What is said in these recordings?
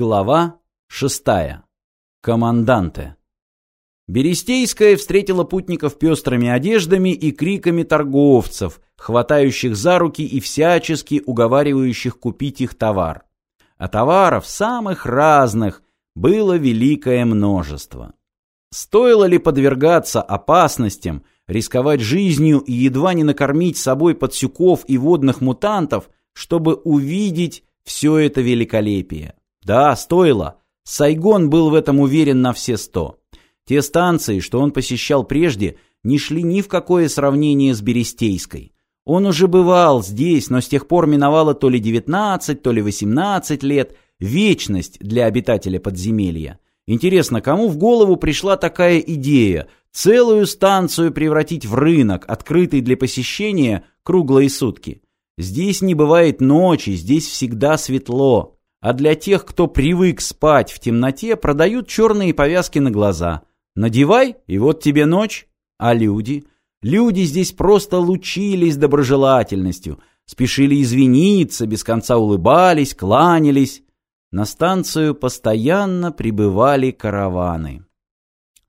Глава шестая. Команданте. Берестейская встретила путников пестрыми одеждами и криками торговцев, хватающих за руки и всячески уговаривающих купить их товар. А товаров самых разных было великое множество. Стоило ли подвергаться опасностям, рисковать жизнью и едва не накормить собой подсюков и водных мутантов, чтобы увидеть все это великолепие? Да, стоило. Сайгон был в этом уверен на все сто. Те станции, что он посещал прежде, не шли ни в какое сравнение с Берестейской. Он уже бывал здесь, но с тех пор миновало то ли 19, то ли 18 лет, вечность для обитателя подземелья. Интересно, кому в голову пришла такая идея – целую станцию превратить в рынок, открытый для посещения круглые сутки? Здесь не бывает ночи, здесь всегда светло. А для тех, кто привык спать в темноте, продают черные повязки на глаза. Надевай, и вот тебе ночь. А люди? Люди здесь просто лучились доброжелательностью, спешили извиниться, без конца улыбались, кланялись. На станцию постоянно прибывали караваны.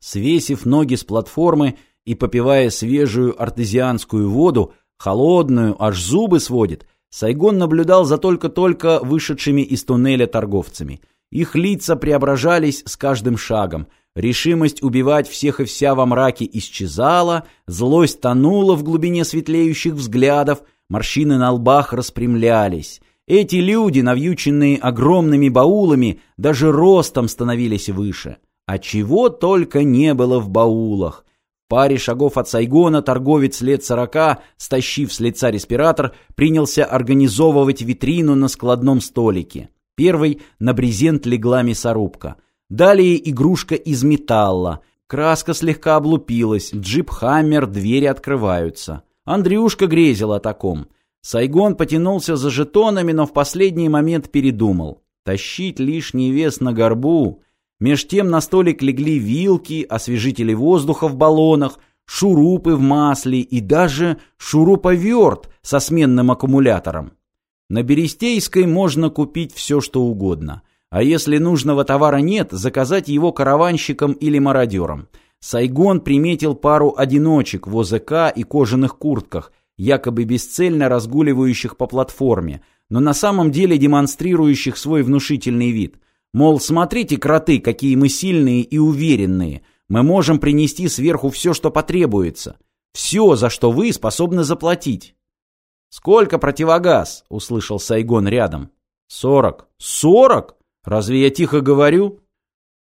Свесив ноги с платформы и попивая свежую артезианскую воду, холодную, аж зубы сводит, Сайгон наблюдал за только-только вышедшими из туннеля торговцами. Их лица преображались с каждым шагом. Решимость убивать всех и вся во мраке исчезала, злость тонула в глубине светлеющих взглядов, морщины на лбах распрямлялись. Эти люди, навьюченные огромными баулами, даже ростом становились выше. А чего только не было в баулах паре шагов от Сайгона торговец лет сорока, стащив с лица респиратор, принялся организовывать витрину на складном столике. Первый на брезент легла мясорубка. Далее игрушка из металла. Краска слегка облупилась, джип «Хаммер», двери открываются. Андрюшка грезил о таком. Сайгон потянулся за жетонами, но в последний момент передумал. Тащить лишний вес на горбу Меж тем на столик легли вилки, освежители воздуха в баллонах, шурупы в масле и даже шуруповерт со сменным аккумулятором. На Берестейской можно купить все, что угодно. А если нужного товара нет, заказать его караванщикам или мародерам. Сайгон приметил пару одиночек в ОЗК и кожаных куртках, якобы бесцельно разгуливающих по платформе, но на самом деле демонстрирующих свой внушительный вид – Мол, смотрите, кроты, какие мы сильные и уверенные. Мы можем принести сверху все, что потребуется. Все, за что вы способны заплатить. «Сколько противогаз?» — услышал Сайгон рядом. «Сорок». «Сорок? Разве я тихо говорю?»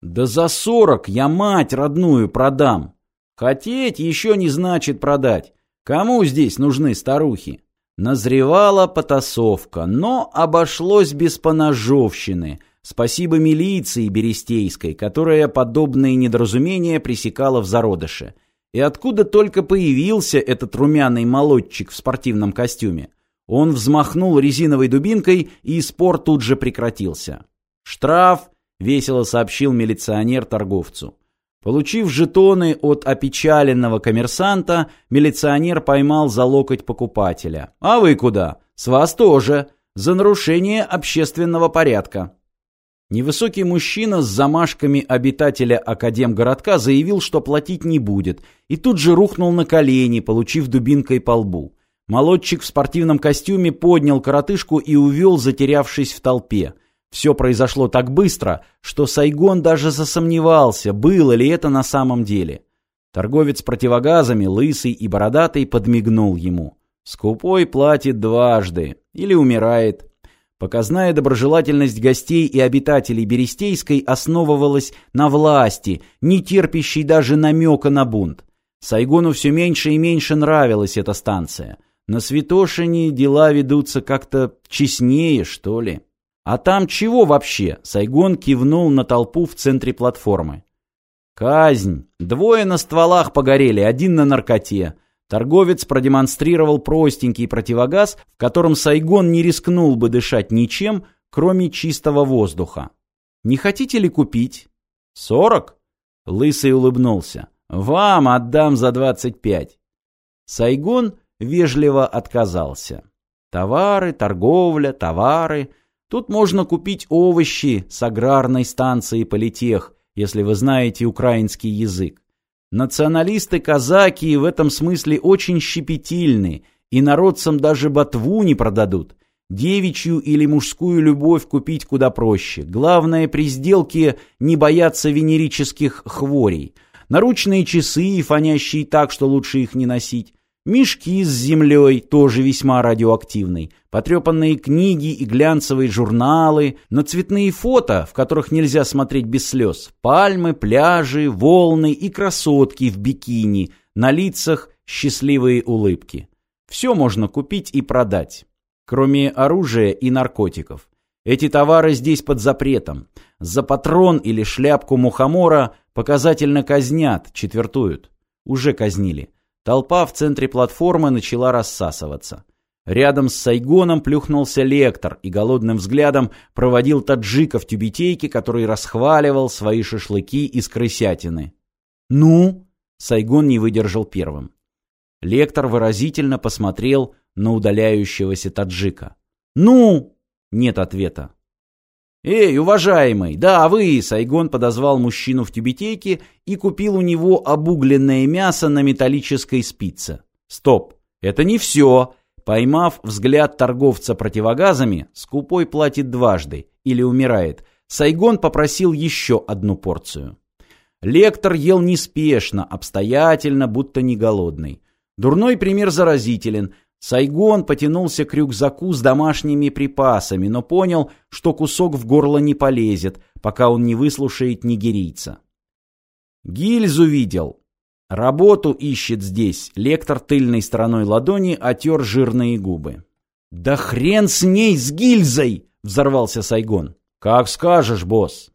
«Да за сорок я мать родную продам. Хотеть еще не значит продать. Кому здесь нужны старухи?» Назревала потасовка, но обошлось без поножовщины — Спасибо милиции Берестейской, которая подобные недоразумения пресекала в зародыше. И откуда только появился этот румяный молодчик в спортивном костюме? Он взмахнул резиновой дубинкой, и спор тут же прекратился. «Штраф!» — весело сообщил милиционер торговцу. Получив жетоны от опечаленного коммерсанта, милиционер поймал за локоть покупателя. «А вы куда? С вас тоже. За нарушение общественного порядка». Невысокий мужчина с замашками обитателя Академгородка заявил, что платить не будет, и тут же рухнул на колени, получив дубинкой по лбу. Молодчик в спортивном костюме поднял коротышку и увел, затерявшись в толпе. Все произошло так быстро, что Сайгон даже засомневался, было ли это на самом деле. Торговец противогазами, лысый и бородатый, подмигнул ему. «Скупой платит дважды. Или умирает. Показная доброжелательность гостей и обитателей Берестейской основывалась на власти, не терпящей даже намека на бунт. Сайгону все меньше и меньше нравилась эта станция. На Святошине дела ведутся как-то честнее, что ли. А там чего вообще? Сайгон кивнул на толпу в центре платформы. Казнь. Двое на стволах погорели, один на наркоте. Торговец продемонстрировал простенький противогаз, в котором Сайгон не рискнул бы дышать ничем, кроме чистого воздуха. «Не хотите ли купить?» «Сорок?» Лысый улыбнулся. «Вам отдам за двадцать пять». Сайгон вежливо отказался. Товары, торговля, товары. Тут можно купить овощи с аграрной станции Политех, если вы знаете украинский язык. Националисты-казаки в этом смысле очень щепетильны, и народцам даже ботву не продадут. Девичью или мужскую любовь купить куда проще. Главное при сделке не бояться венерических хворей. Наручные часы, фонящие так, что лучше их не носить. Мешки с землей, тоже весьма радиоактивный, потрепанные книги и глянцевые журналы, но цветные фото, в которых нельзя смотреть без слез, пальмы, пляжи, волны и красотки в бикини, на лицах счастливые улыбки. Все можно купить и продать, кроме оружия и наркотиков. Эти товары здесь под запретом. За патрон или шляпку мухомора показательно казнят, четвертуют. Уже казнили. Толпа в центре платформы начала рассасываться. Рядом с Сайгоном плюхнулся лектор и голодным взглядом проводил таджика в тюбетейке, который расхваливал свои шашлыки из крысятины. «Ну?» — Сайгон не выдержал первым. Лектор выразительно посмотрел на удаляющегося таджика. «Ну?» — нет ответа. «Эй, уважаемый, да, вы!» Сайгон подозвал мужчину в тюбетейке и купил у него обугленное мясо на металлической спице. «Стоп! Это не все!» Поймав взгляд торговца противогазами, скупой платит дважды или умирает, Сайгон попросил еще одну порцию. Лектор ел неспешно, обстоятельно, будто не голодный. Дурной пример заразителен. Сайгон потянулся к рюкзаку с домашними припасами, но понял, что кусок в горло не полезет, пока он не выслушает нигерийца. Гильзу видел. Работу ищет здесь. Лектор тыльной стороной ладони отер жирные губы. «Да хрен с ней, с гильзой!» — взорвался Сайгон. «Как скажешь, босс».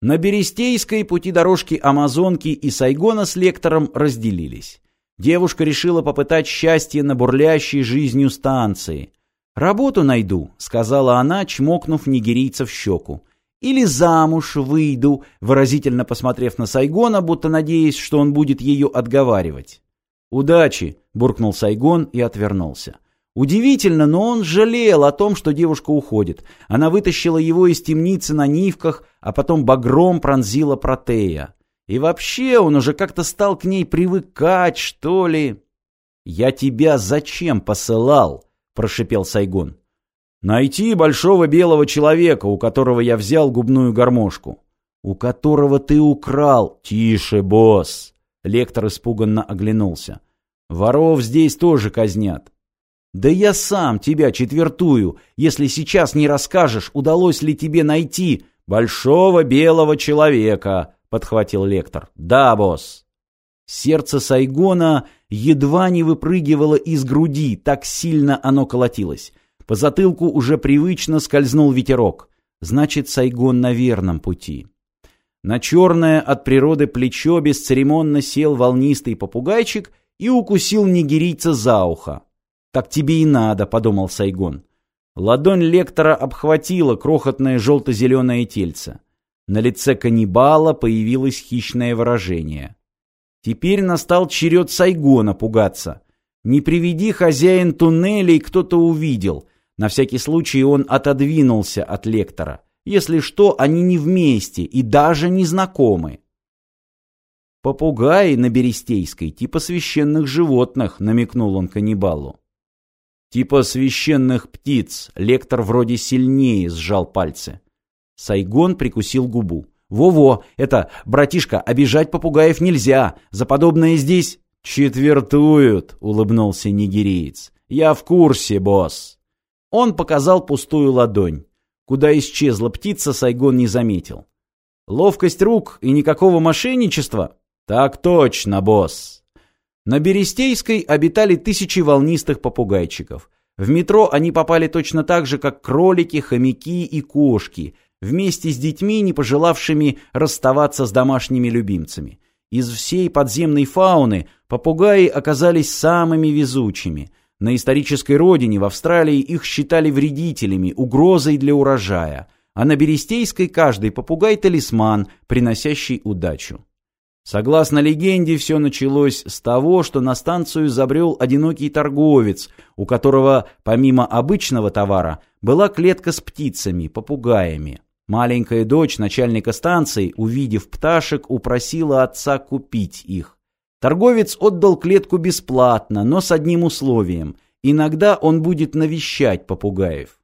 На Берестейской пути дорожки Амазонки и Сайгона с лектором разделились. Девушка решила попытать счастье на бурлящей жизнью станции. «Работу найду», — сказала она, чмокнув нигерийца в щеку. «Или замуж выйду», выразительно посмотрев на Сайгона, будто надеясь, что он будет ее отговаривать. «Удачи», — буркнул Сайгон и отвернулся. Удивительно, но он жалел о том, что девушка уходит. Она вытащила его из темницы на нивках, а потом багром пронзила протея. И вообще он уже как-то стал к ней привыкать, что ли. «Я тебя зачем посылал?» – прошипел Сайгон. «Найти большого белого человека, у которого я взял губную гармошку». «У которого ты украл?» «Тише, босс!» Лектор испуганно оглянулся. «Воров здесь тоже казнят». «Да я сам тебя четвертую, если сейчас не расскажешь, удалось ли тебе найти большого белого человека», — подхватил лектор. «Да, босс». Сердце Сайгона едва не выпрыгивало из груди, так сильно оно колотилось. По затылку уже привычно скользнул ветерок. Значит, Сайгон на верном пути. На черное от природы плечо бесцеремонно сел волнистый попугайчик и укусил нигерийца за ухо. «Так тебе и надо», — подумал Сайгон. Ладонь лектора обхватила крохотное желто-зеленое тельце. На лице каннибала появилось хищное выражение. Теперь настал черед Сайгона пугаться. Не приведи хозяин туннелей, кто-то увидел. На всякий случай он отодвинулся от лектора. Если что, они не вместе и даже не знакомы. «Попугаи на Берестейской, типа священных животных», — намекнул он каннибалу. «Типа священных птиц», — лектор вроде сильнее сжал пальцы. Сайгон прикусил губу. «Во-во, это, братишка, обижать попугаев нельзя. За подобное здесь...» «Четвертуют», — улыбнулся нигериец. «Я в курсе, босс». Он показал пустую ладонь. Куда исчезла птица, Сайгон не заметил. «Ловкость рук и никакого мошенничества?» «Так точно, босс». На Берестейской обитали тысячи волнистых попугайчиков. В метро они попали точно так же, как кролики, хомяки и кошки — вместе с детьми, не пожелавшими расставаться с домашними любимцами. Из всей подземной фауны попугаи оказались самыми везучими. На исторической родине в Австралии их считали вредителями, угрозой для урожая, а на Берестейской каждый попугай – талисман, приносящий удачу. Согласно легенде, все началось с того, что на станцию забрел одинокий торговец, у которого, помимо обычного товара, была клетка с птицами, попугаями. Маленькая дочь начальника станции, увидев пташек, упросила отца купить их. Торговец отдал клетку бесплатно, но с одним условием. Иногда он будет навещать попугаев.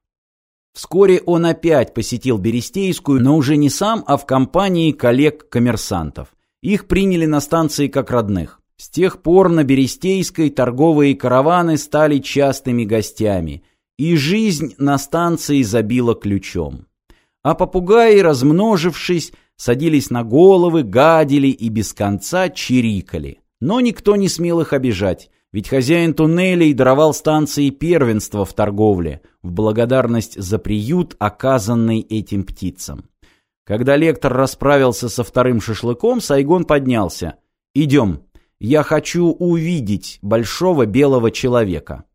Вскоре он опять посетил Берестейскую, но уже не сам, а в компании коллег-коммерсантов. Их приняли на станции как родных. С тех пор на Берестейской торговые караваны стали частыми гостями, и жизнь на станции забила ключом. А попугаи, размножившись, садились на головы, гадили и без конца чирикали. Но никто не смел их обижать, ведь хозяин туннелей даровал станции первенство в торговле в благодарность за приют, оказанный этим птицам. Когда лектор расправился со вторым шашлыком, Сайгон поднялся. «Идем. Я хочу увидеть большого белого человека».